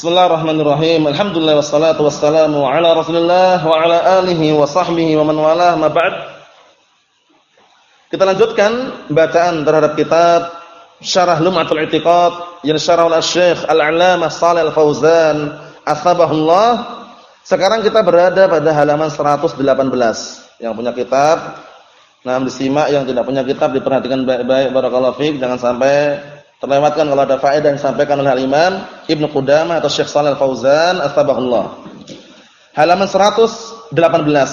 Bismillahirrahmanirrahim. Alhamdulillah wassalatu wassalamu ala Rasulillah wa ala alihi wa sahbihi wa man walah ma ba'd. Kita lanjutkan bacaan terhadap kitab Syarah Lum'atul I'tiqad yang syarah oleh Syekh Al-'Allamah Shalih Al-Fauzan Atsabahullah. Sekarang kita berada pada halaman 118. Yang punya kitab, nah disimak yang tidak punya kitab diperhatikan baik-baik barakallahu fiik jangan sampai terlewatkan kalau ada faedah yang disampaikan oleh Imam Ibnu Qudamah atau Syekh Shalal Fauzan astabahullah. Halaman 118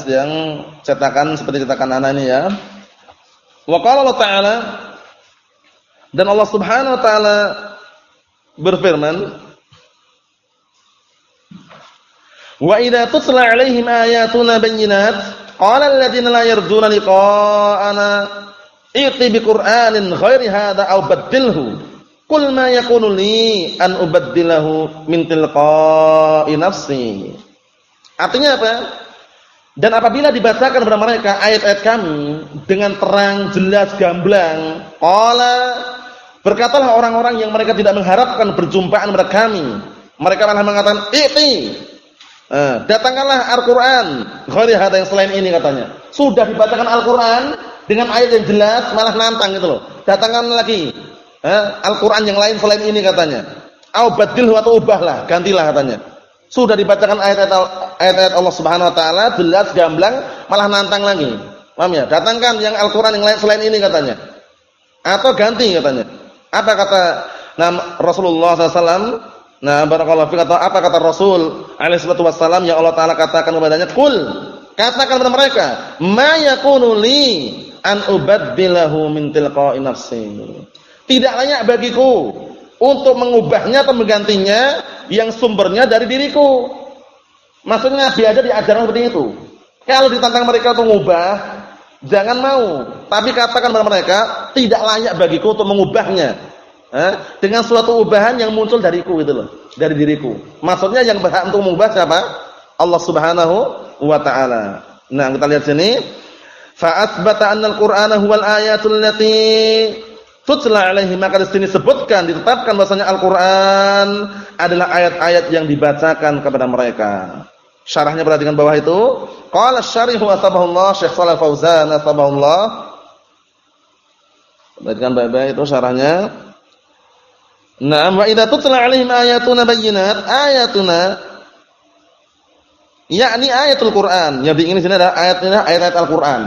yang cetakan seperti cetakan anak ini ya. Wa qala Ta'ala dan Allah Subhanahu wa taala berfirman Wa idza tutla 'alaihim ayatuna bayyinat qala alladziina la yarjuna liqa'ana i'ti bi Qur'anin ghairi hadza aw baddilhu Qul ma yakunu li an ubaddilahu min tilqa'i nafsi. Artinya apa? Dan apabila dibacakan kepada mereka ayat-ayat kami dengan terang, jelas, gamblang, qala berkatalah orang-orang yang mereka tidak mengharapkan perjumpaan kepada kami. Mereka malah mengatakan, "I'ti." Eh, datangkanlah Al-Qur'an, ghairi hada yang selain ini katanya. Sudah dibacakan Al-Qur'an dengan ayat yang jelas malah nantang gitu loh. Datangkan lagi Al-Quran yang lain selain ini katanya. Au atau ubahlah, gantilah katanya. Sudah dibacakan ayat-ayat Allah Subhanahu wa taala jelas gamblang malah nantang lagi. Paham ya? Datangkan yang Al-Qur'an yang lain selain ini katanya. Atau ganti katanya. Apa kata nah, Rasulullah SAW? Nah, barakallahu fiik atau apa kata Rasul alaihi wasallam yang Allah taala katakan kepadanya, "Qul" katakan kepada mereka, "Ma yakunu li an ubaddilahu min tilqa'i nafsi." Tidak layak bagiku untuk mengubahnya atau menggantinya yang sumbernya dari diriku. Maksudnya biasa diajarkan seperti itu. Kalau ditantang mereka untuk mengubah, jangan mau. Tapi katakan kepada mereka, tidak layak bagiku untuk mengubahnya. Eh? Dengan suatu ubahan yang muncul dariku itu loh, dari diriku. Maksudnya yang berhak untuk mengubah siapa? Allah Subhanahu wa taala. Nah, kita lihat sini. Fa asbata anna al-Qur'ana huwal ayatul lati tutla alaihi maka di sini sebutkan ditetapkan bahasanya Al-Qur'an adalah ayat-ayat yang dibacakan kepada mereka. Syarahnya perhatikan bawah itu. Qala syarihu asbahullah Syekh Shalal Fauzan asbahullah. Perhatikan baik-baik itu syarahnya. Naam wa idza tutla alaihim ayatuna bayyinat ayatuna yakni ayatul Qur'an. Yang diingini sini adalah ayat-ayat ayat Al-Qur'an.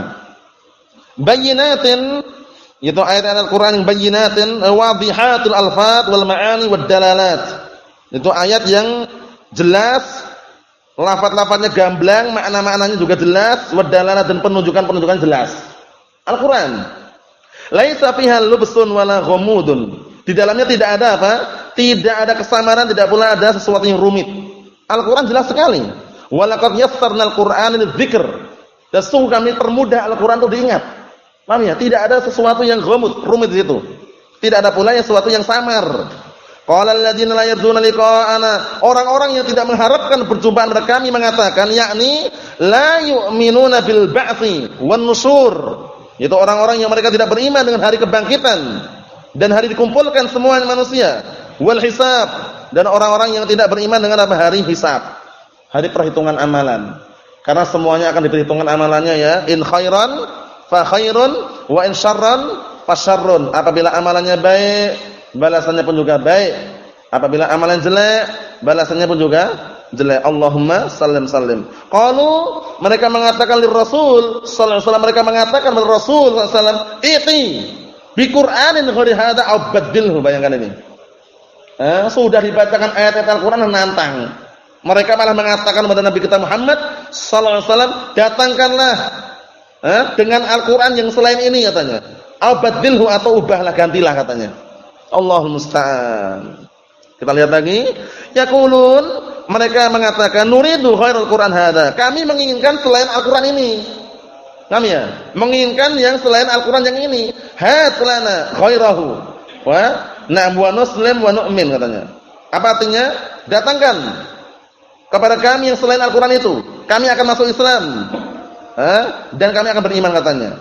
Bayyinatin itu ayat-ayat Al-Qur'an yang bayyinatin wadihatul alfat wal ma'ani wad dalalat. Itu ayat yang jelas, lafaz-lafaznya gamblang, makna-maknanya juga jelas, wad dalalat dan penunjukan-penunjukan jelas. Al-Qur'an. Laisa fiha lubsun wala ghamudun. Di dalamnya tidak ada apa? Tidak ada kesamaran, tidak pula ada sesuatu yang rumit. Al-Qur'an jelas sekali. Walaqad yassarnal Qur'ana lidzikr. Dan sungguh kami permudah Al-Qur'an untuk diingat. Paham ya? Tidak ada sesuatu yang ghamut, rumit di situ. Tidak ada pula yang sesuatu yang samar. Qala alladziina la yarjuna liqa'ana. Orang-orang yang tidak mengharapkan perjumpaan dengan kami mengatakan yakni la yu'minuna bil ba'tsi wan nusur. Itu orang-orang yang mereka tidak beriman dengan hari kebangkitan dan hari dikumpulkan semua manusia. Wal hisab dan orang-orang yang tidak beriman dengan apa hari hisab. Hari perhitungan amalan. Karena semuanya akan diperhitungkan amalannya ya. In khairan fa khairun wa in syarran fa syarrun. Apabila amalannya baik, balasannya pun juga baik. Apabila amalan jelek, balasannya pun juga jelek. Allahumma sallim sallim. Qalu mereka mengatakan li Rasul sallallahu alaihi mereka mengatakan kepada Rasul sallallahu alaihi wasallam, "Iti bi Qur'anin ghairi hadza aw badilhu." Bayangkan ini. Eh, sudah dibacakan ayat-ayat Al-Qur'an nantang. Mereka malah mengatakan kepada Nabi kita Muhammad sallallahu alaihi wasallam, "Datangkanlah eh, dengan Al-Qur'an yang selain ini katanya. Abadilhu atau ubahlah gantilah katanya. Allahul musta'an. Kita lihat lagi, yaqulun mereka mengatakan nuridu khairul Qur'an hada. Kami menginginkan selain Al-Qur'an ini. Kami ya, menginginkan yang selain Al-Qur'an yang ini. Hatlana khairahu. Wa na'am wa nuslim wa nu'min katanya. Apa artinya? Datangkan kepada kami yang selain Al-Qur'an itu. Kami akan masuk Islam. Dan kami akan beriman katanya.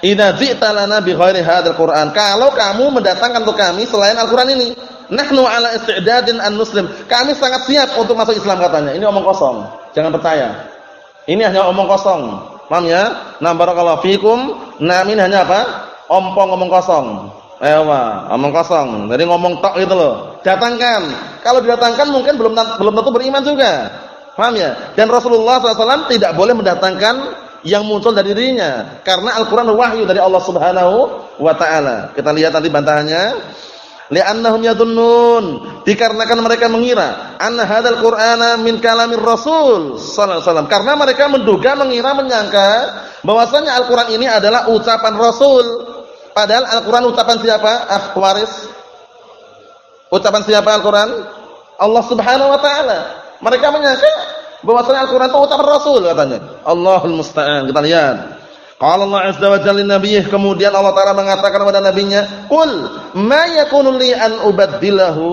Idza ji'ta lana bi ghairi hadzal Qur'an. Kalau kamu mendatangkan untuk kami selain Al-Qur'an ini, Nahnu ala isti'dadin an muslim. Kami sangat siap untuk masuk Islam katanya. Ini omong kosong. Jangan percaya. Ini hanya omong kosong. Paham ya? Nah barakallahu fikum. Nah ini hanya apa? Ompong omong kosong. Eh? Omong kosong. Jadi ngomong tok gitu loh. Datangkan. Kalau didatangkan mungkin belum belum tentu beriman juga. Paham ya? Dan Rasulullah SAW tidak boleh mendatangkan yang muncul dari dirinya karena Al-Qur'an wahyu dari Allah Subhanahu wa taala. Kita lihat nanti bantahannya. Li'annahum yadhunnun, dikarenakan mereka mengira anna hadzal Qur'ana min kalamir Rasul sallallahu. Karena mereka menduga, mengira, menyangka bahwasanya Al-Qur'an ini adalah ucapan Rasul. Padahal Al-Qur'an ucapan siapa? Ah, waris. Ucapan siapa Al-Qur'an? Allah Subhanahu wa taala. Mereka menyangka bahwasanya Al-Qur'an itu ucapan Rasul katanya. Allahul musta'an. Kita lihat. Qala Allah azza wa jalla kemudian Allah taala mengatakan kepada nabinya, "Qul ma yakunu li an ubaddilahu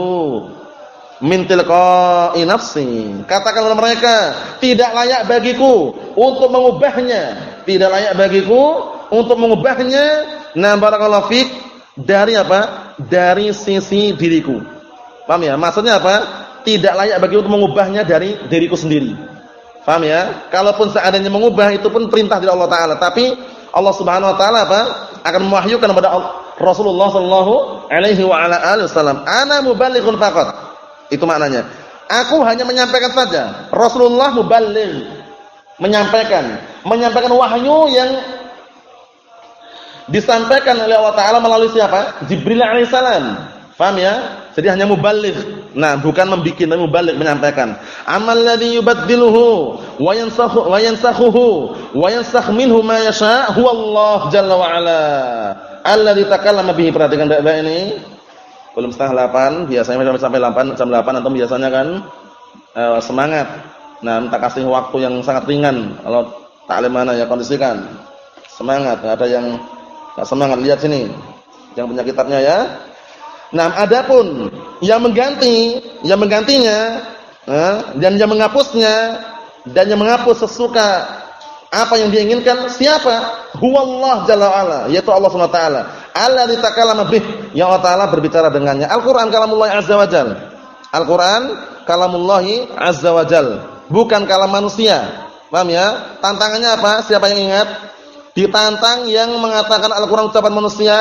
min tilqa'i nafsi." Katakan kepada mereka, tidak layak bagiku untuk mengubahnya, tidak layak bagiku untuk mengubahnya. Nah, barakallahu fik dari apa? Dari sisi diriku. Paham ya? Maksudnya apa? Tidak layak bagi untuk mengubahnya dari diriku sendiri. Paham ya? Kalaupun seadanya mengubah itu pun perintah dari Allah taala, tapi Allah Subhanahu wa taala apa? akan mewahyukan kepada Rasulullah sallallahu alaihi wa ala alihi wasallam, "Ana muballighun faqat." Itu maknanya. Aku hanya menyampaikan saja. Rasulullah muballigh, menyampaikan, menyampaikan wahyu yang disampaikan oleh Allah taala melalui siapa? Jibril alaihissalam. Paham ya? Jadi hanya muballigh. Nah, bukan membikin tapi muballigh menyampaikan. Amal ladzi yubaddiluhu wa yansakhu wa yansakhuhu wa yansakh minhu ma yasha huwa Allah jalla wa ala. Alladzi takallama bihi. Perhatikan baik-baik ini. Belum setengah 8, biasanya sampai 8 jam 8 atau biasanya kan eh, semangat. Nah, minta kasih waktu yang sangat ringan. Kalau taklim mana ya kondisikan. Semangat, ada yang enggak semangat lihat sini. Yang punya kitabnya ya. Nah, adapun yang mengganti, yang menggantinya, eh, dan yang menghapusnya dan yang menghapus sesuka apa yang diinginkan siapa? Huwallah jalla ala, yaitu Allah Subhanahu wa taala. Alladzi takallama bih, yang Allah taala berbicara dengannya. Al-Qur'an kalamullah azza wajal. Al-Qur'an kalamullah azza wajal, bukan kalam manusia. Paham ya? Tantangannya apa? Siapa yang ingat? Ditantang yang mengatakan Al-Qur'an ucapan manusia.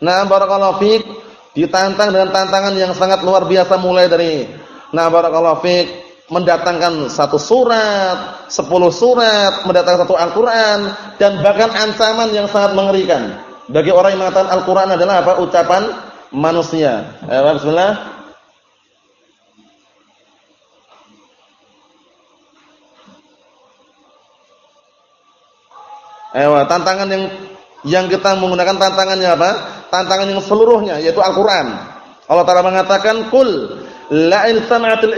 Nah, barakallahu fiik ditantang dengan tantangan yang sangat luar biasa mulai dari nah barakallahu fiik mendatangkan satu surat, sepuluh surat, mendatangkan satu Al-Qur'an dan bahkan ancaman yang sangat mengerikan bagi orang yang mengatakan Al-Qur'an adalah apa? ucapan manusia. Ayo bismillah. Ayo tantangan yang yang kita menggunakan tantangannya apa? Tantangan yang seluruhnya yaitu Al-Qur'an. Allah Taala mengatakan, "Qul la in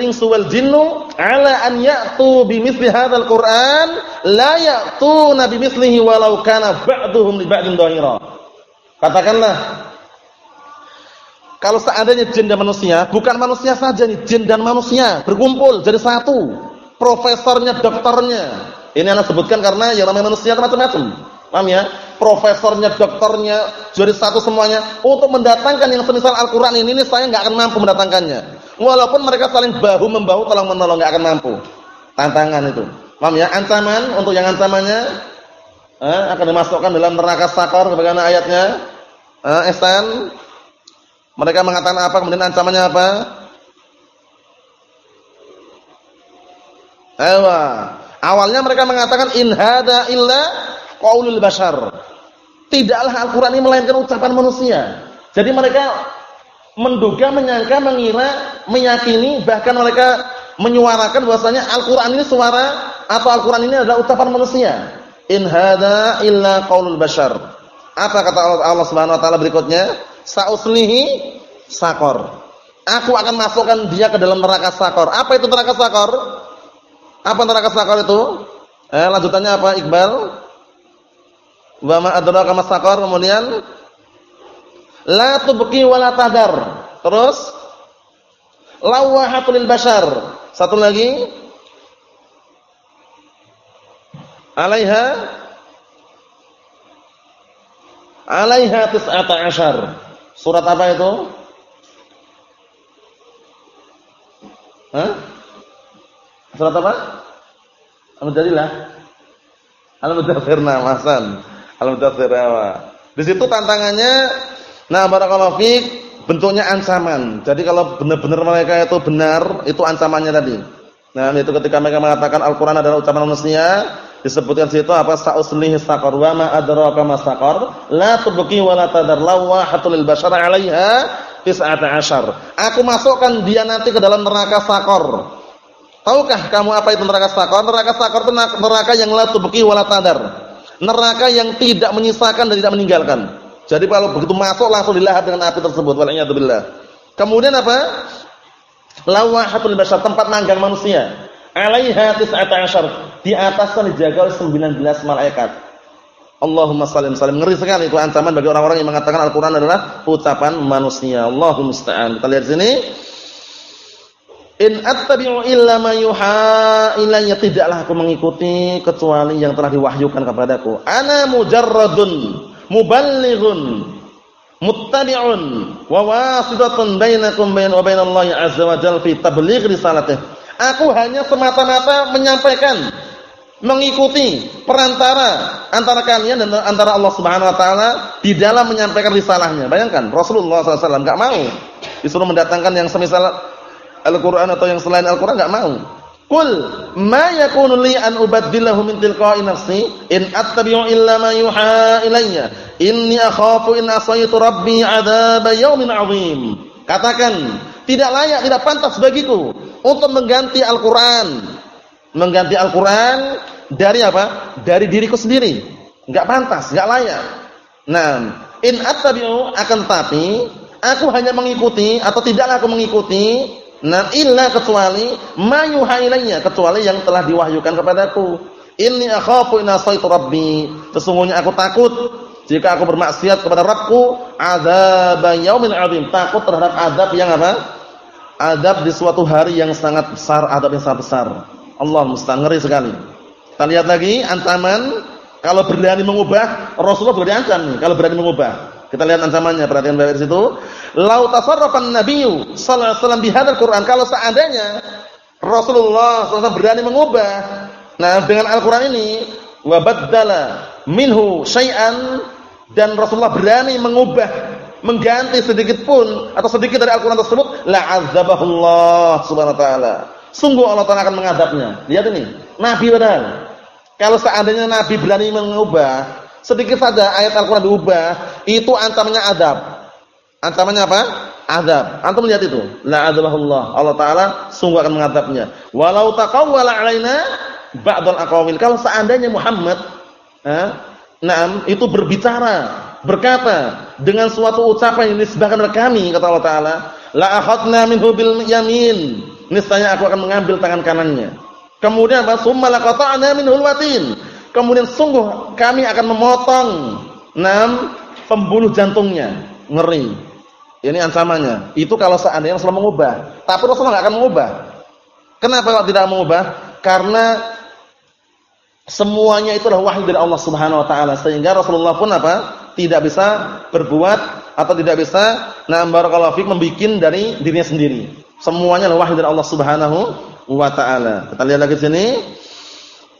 insu wal jinnu 'ala an ya'tu bimithli hadzal Qur'an la ya'tuna bimithlihi walau kana ba'duhum li ba'din dhahira." Katakanlah kalau seandainya jin dan manusia, bukan manusia saja nih, jin dan manusia berkumpul jadi satu. Profesornya, dokternya. Ini anak sebutkan karena yang namanya manusia macam-macam. Paham ya? Profesornya, dokternya, jadi satu semuanya untuk mendatangkan yang semisal Al-Qur'an ini, ini saya enggak akan mampu mendatangkannya. Walaupun mereka saling bahu membahu tolong menolong enggak akan mampu. Tantangan itu. Paham ya? Ancaman untuk yang ancamannya eh, akan dimasukkan dalam neraka sakor bagaimana ayatnya? Eh, Ihsan mereka mengatakan apa kemudian ancamannya apa? Ewa. Awalnya mereka mengatakan in hada illa qaulul bashar. Tidaklah Al-Qur'an ini melainkan ucapan manusia. Jadi mereka menduga, menyangka, mengira, meyakini bahkan mereka menyuarakan bahwasanya Al-Qur'an ini suara atau Al-Qur'an ini adalah ucapan manusia. In hadza illa qaulul bashar. Apa kata Allah Subhanahu wa taala berikutnya? Sa'uslihi sakor. Aku akan masukkan dia ke dalam neraka sakor. Apa itu neraka sakor? Apa neraka sakor itu? Eh, lanjutannya apa Iqbal? Wa ma adraka masaqar kemudian la tubqi wa la tadar. Terus lawahatul bashar. Satu lagi alaiha alaiha tis'ata ashar. Surat apa itu? Hah? Surat apa? Al-Mujadilah. Al-Mudaththir namasan. Al-Mudaththir Di situ tantangannya nah barakallahu fiik bentuknya ancaman. Jadi kalau benar-benar mereka itu benar, itu ancamannya tadi. Nah, itu ketika mereka mengatakan Al-Qur'an adalah ucapan manusia, disebutkan situ apa sa'uslihi saqar wa ma adraka ma saqar la tubqi wa la tadar lawahatul bashar 'alaiha 19. Aku masukkan dia nanti ke dalam neraka sakor. Tahukah kamu apa itu neraka sakor? Neraka sakor itu neraka yang la tubqi wa la tadar. Neraka yang tidak menyisakan dan tidak meninggalkan. Jadi kalau begitu masuk langsung dilahap dengan api tersebut. Waliyadzubillah. Kemudian apa? Lawahatul bashar tempat manggang manusia. Alaiha 19. Di atasnya dijaga oleh 19 malaikat. Allahumma salim salim. Ngeri sekali itu ancaman bagi orang-orang yang mengatakan Al-Qur'an adalah ucapan manusia. Allahumma musta'an. Kita lihat sini. In attabi'u illa ma yuha ilayya tidaklah aku mengikuti kecuali yang telah diwahyukan kepadaku. Ana mujarradun muballighun muttabi'un wa wasitatun bainakum wa bainallahi azza wa jalla fi tabligh risalatih. Aku hanya semata-mata menyampaikan mengikuti perantara antara kalian dan antara Allah Subhanahu wa taala di dalam menyampaikan risalahnya. Bayangkan Rasulullah SAW enggak mau disuruh mendatangkan yang semisal Al-Qur'an atau yang selain Al-Qur'an enggak mau. Qul ma yakunu li an ubaddilahu min tilqa'i nafsi in attabi'u illa ma yuha ilayya inni akhafu in asaitu rabbi 'adzab yaumin 'adzim. Katakan, tidak layak, tidak pantas bagiku untuk mengganti Al-Qur'an. Mengganti Al-Qur'an dari apa? Dari diriku sendiri. Enggak pantas, enggak layak. Nah, in attabi'u akan tapi aku hanya mengikuti atau tidaklah aku mengikuti Nah, illa kecuali mayuha ilayya, kecuali yang telah diwahyukan kepadaku. Inni akhafu in asaitu rabbi. Sesungguhnya aku takut jika aku bermaksiat kepada Rabbku, adzab yaumin 'adzim. Takut terhadap adab yang apa? Adab di suatu hari yang sangat besar, adab yang sangat besar. Allah musta'an ngeri sekali. Kita lihat lagi ancaman kalau berani mengubah, Rasulullah sudah diancam nih kalau berani mengubah. Kita lihat ancamannya, perhatikan baik di situ. Lau tasarrafan nabiyyu sallallahu alaihi wasallam bihadzal Qur'an. Kalau seandainya Rasulullah SAW berani mengubah nah dengan Al-Qur'an ini wa baddala minhu syai'an dan Rasulullah berani mengubah mengganti sedikit pun atau sedikit dari Al-Qur'an tersebut la azabahullah subhanahu wa taala. Sungguh Allah Taala akan mengadabnya. Lihat ini, nabi padahal. Kalau seandainya nabi berani mengubah sedikit saja ayat Al-Qur'an diubah, itu ancamannya adab. Ancamannya apa? Adab. Antum lihat itu. La adzabahullah. Allah taala sungguh akan mengadabnya. Walau taqawwala alaina ba'dal aqawil. Kalau seandainya Muhammad eh, Naam itu berbicara, berkata dengan suatu ucapan yang disebutkan oleh kami kata Allah taala, la akhadna minhu bil yamin. Niscaya aku akan mengambil tangan kanannya. Kemudian apa? Summa laqata'na minhu watin kemudian sungguh kami akan memotong enam pembunuh jantungnya. Ngeri. Ini ancamannya. Itu kalau seandainya Rasulullah mengubah. Tapi Rasulullah enggak akan mengubah. Kenapa kalau tidak mengubah? Karena semuanya itu adalah wahyu dari Allah Subhanahu wa taala sehingga Rasulullah pun apa? tidak bisa berbuat atau tidak bisa nah barakallahu fik membikin dari dirinya sendiri. Semuanya adalah wahyu dari Allah Subhanahu wa taala. Kita lihat lagi sini.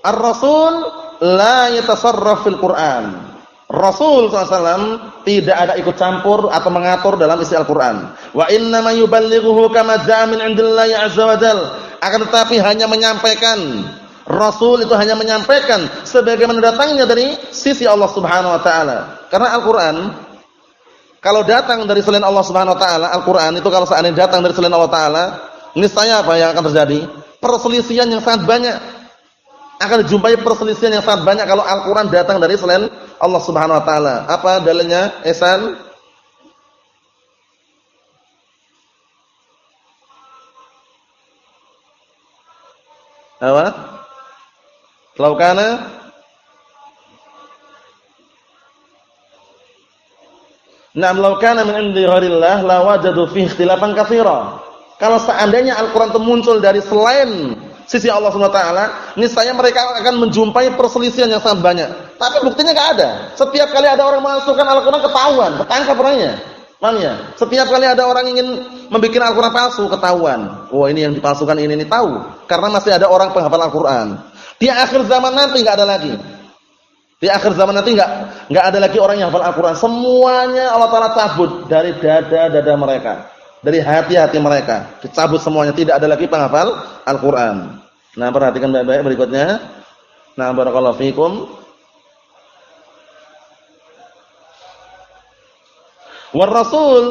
Ar-Rasul la yatasarraf fil Qur'an. Rasul SAW tidak ada ikut campur atau mengatur dalam isi Al-Quran. Wa inna ma yuballighuhu kama ja'a min 'indillahi 'azza wa jal. Akan tetapi hanya menyampaikan Rasul itu hanya menyampaikan sebagaimana datangnya dari sisi Allah Subhanahu wa taala. Karena Al-Qur'an kalau datang dari selain Allah Subhanahu wa taala, Al-Qur'an itu kalau seandainya datang dari selain Allah taala, niscaya apa yang akan terjadi? Perselisihan yang sangat banyak akan dijumpai perselisihan yang sangat banyak kalau Al-Qur'an datang dari selain Allah Subhanahu wa taala. Apa dalilnya? Ihsan? Apa? Laukana Naam law kana min indi ghairillah la wajadu fihi ikhtilafan katsira. Kalau seandainya Al-Qur'an itu muncul dari selain sisi Allah SWT, niscaya mereka akan menjumpai perselisihan yang sangat banyak. Tapi buktinya nggak ada. Setiap kali ada orang masukkan Al-Quran ketahuan, ketangkap orangnya. Paham ya? Setiap kali ada orang ingin membuat Al-Qur'an palsu ketahuan. Oh, ini yang dipalsukan ini ini tahu karena masih ada orang penghafal Al-Qur'an. Di akhir zaman nanti enggak ada lagi. Di akhir zaman nanti enggak enggak ada lagi orang yang hafal Al-Qur'an. Semuanya Allah Taala cabut dari dada-dada mereka, dari hati-hati mereka. Dicabut semuanya, tidak ada lagi penghafal Al-Qur'an. Nah, perhatikan baik-baik berikutnya. Nah, barakallahu fikum. War Rasul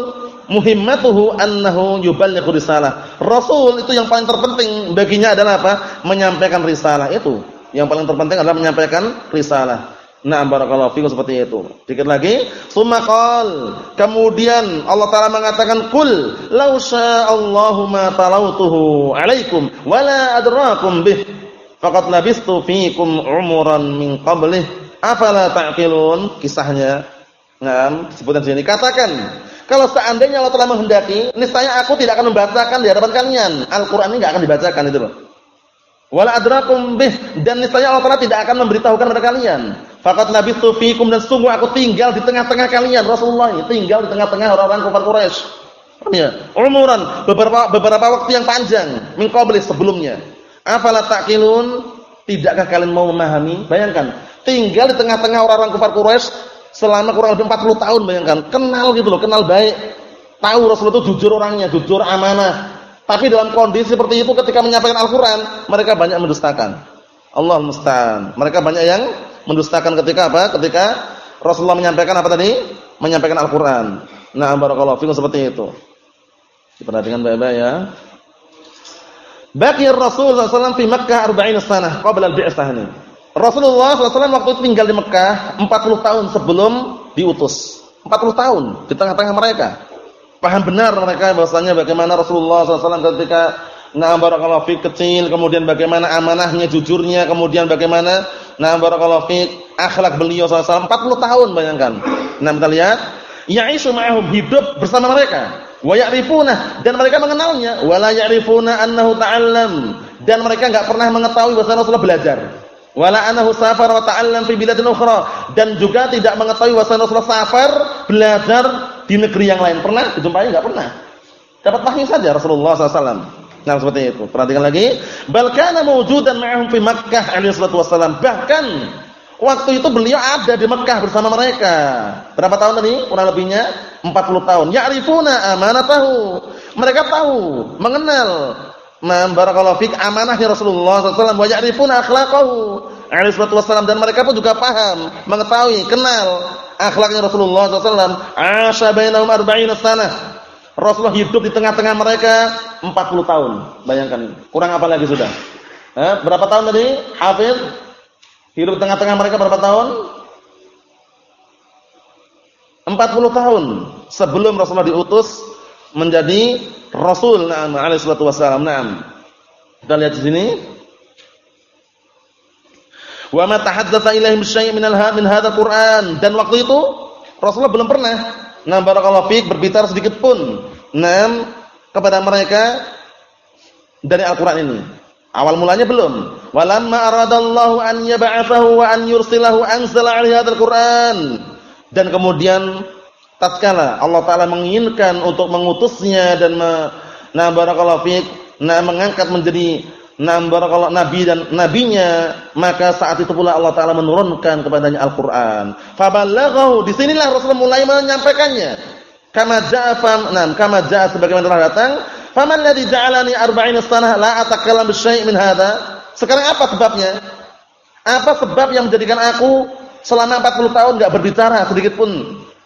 muhimmatuhu annahu yuballighu risalah. Rasul itu yang paling terpenting baginya adalah apa? Menyampaikan risalah itu. Yang paling terpenting adalah menyampaikan risalah. Nah, barakallahu fikum seperti itu. Dikit lagi, summa. Kemudian Allah Taala mengatakan, "Qul law sya'allahu ma talautuhu 'alaikum wala adrakum bih. Faqad labistu fiikum umuran min qablih. Afala ta'qilun?" Kisahnya Nah, sebutan sini katakan, kalau seandainya Allah telah menghendaki, niscaya aku tidak akan membacakan di hadapan kalian. Al-Qur'an ini enggak akan dibacakan itu loh. Wala adrakum bih dan niscaya Allah Taala tidak akan memberitahukan kepada kalian. Faqat labistu fiikum dan sungguh aku tinggal di tengah-tengah kalian. Rasulullah tinggal di tengah-tengah orang-orang kafir Quraisy. Ya, umuran beberapa beberapa waktu yang panjang min qabli sebelumnya. Afala taqilun? Tidakkah kalian mau memahami? Bayangkan, tinggal di tengah-tengah orang-orang kafir Quraisy selama kurang lebih 40 tahun bayangkan, kenal gitu loh, kenal baik. Tahu Rasulullah itu jujur orangnya, jujur amanah. Tapi dalam kondisi seperti itu ketika menyampaikan Al-Qur'an, mereka banyak mendustakan. Allah musta'an. Mereka banyak yang mendustakan ketika apa? Ketika Rasulullah menyampaikan apa tadi? Menyampaikan Al-Qur'an. Nah, barakallahu fikum seperti itu. Diperhatikan baik-baik ya. Baqi Rasul sallallahu alaihi wasallam fi Makkah 40 sanah qabla al-bi'tsah ini. Rasulullah SAW waktu itu tinggal di Mekah 40 tahun sebelum diutus. 40 tahun di tengah-tengah mereka. Paham benar mereka bahwasanya bagaimana Rasulullah SAW ketika Nah barakallahu fiik kecil, kemudian bagaimana amanahnya, jujurnya, kemudian bagaimana? Nah barakallahu fiik akhlak beliau SAW 40 tahun bayangkan. Nah kita lihat, ya'ishu ma'ahum hidup bersama mereka. Wa ya'rifuna dan mereka mengenalnya, wa la ya'rifuna annahu ta'allam dan mereka enggak pernah mengetahui bahwa Rasulullah belajar. Wala anahu safar wa ta'allam fi biladin ukhra dan juga tidak mengetahui bahwa Rasulullah safar belajar di negeri yang lain. Pernah? Dijumpai? Enggak pernah. Dapat wahyu saja Rasulullah SAW nah seperti itu. Perhatikan lagi. Bal kana mawjudan ma'ahum fi Makkah alaihi salatu wasallam bahkan waktu itu beliau ada di Mekah bersama mereka. Berapa tahun tadi? Kurang lebihnya 40 tahun. Ya'rifuna amanatahu. Mereka tahu mengenal. Nah, barakallahu fik amanahnya Rasulullah SAW wa ya'rifuna akhlaqahu alaihi salatu wasallam dan mereka pun juga paham, mengetahui, kenal akhlaknya Rasulullah SAW. Asya bainahum arba'ina sanah. Rasulullah hidup di tengah-tengah mereka 40 tahun. Bayangkan. Kurang apa lagi sudah? Eh, berapa tahun tadi? Hafiz hidup tengah-tengah mereka berapa tahun? 40 tahun sebelum Rasulullah diutus menjadi Rasul na'am alaihi salatu wasallam. Naam. Kita lihat di sini. Wa ma tahaddatsa ilaihim syai' min al min Qur'an dan waktu itu Rasulullah belum pernah nah barakallahu fiik berbicara sedikit pun nam kepada mereka dari Al-Qur'an ini. Awal mulanya belum. Walamma aradallahu an yab'atsahu wa an yursilahu anzala 'alaihi hadzal Qur'an. Dan kemudian tatkala Allah taala menginginkan untuk mengutusnya dan me, nah barakallahu fiik mengangkat menjadi nah barakallahu nabi dan nabinya maka saat itu pula Allah taala menurunkan kepadanya Al-Qur'an fabalaghahu di sinilah Rasulullah mulai menyampaikannya kama jaa nam kama jaa sebagaimana telah datang faman ladzi ja'alani arba'ina sanah la atakallam bisyai' min hadza sekarang apa sebabnya? Apa sebab yang menjadikan aku selama 40 tahun enggak berbicara sedikit pun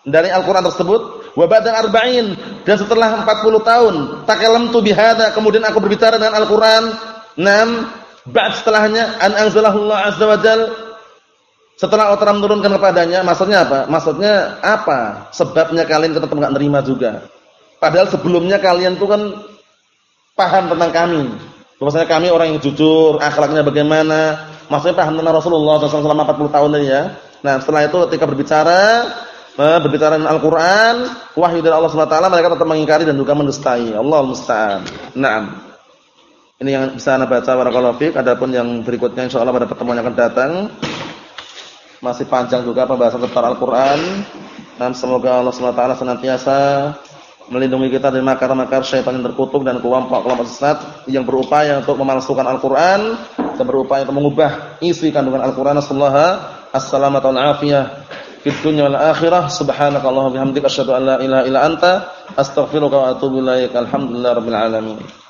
dari Al-Qur'an tersebut? Wa ba'da arba'in dan setelah 40 tahun takalamtu bihadza kemudian aku berbicara dengan Al-Qur'an. Nam ba'd setelahnya an anzalahu azza wa jal setelah Allah menurunkan kepadanya maksudnya apa maksudnya apa sebabnya kalian tetap enggak nerima juga padahal sebelumnya kalian tuh kan paham tentang kami bahwasanya kami orang yang jujur akhlaknya bagaimana maksudnya paham tentang Rasulullah SAW selama 40 tahun ini ya nah setelah itu ketika berbicara berbicara dengan Al-Qur'an, wahyu dari Allah taala, mereka tetap mengingkari dan juga mendustai. Allah musta'an. Naam. Ini yang bisa Anda baca barakallahu fiik. Adapun yang berikutnya insyaallah pada pertemuan yang akan datang masih panjang juga pembahasan tentang Al-Qur'an. Nah, semoga Allah taala senantiasa melindungi kita dari makar-makar syaitan yang terkutuk dan kelompok-kelompok sesat yang berupaya untuk memalsukan Al-Qur'an dan berupaya untuk mengubah isi kandungan Al-Qur'an. Assalamatu wal afiyah fid dunya wal akhirah. Subhanakallahumma bihamdika asyhadu an la ilaha illa anta astaghfiruka wa atubu ilaik. Alamin.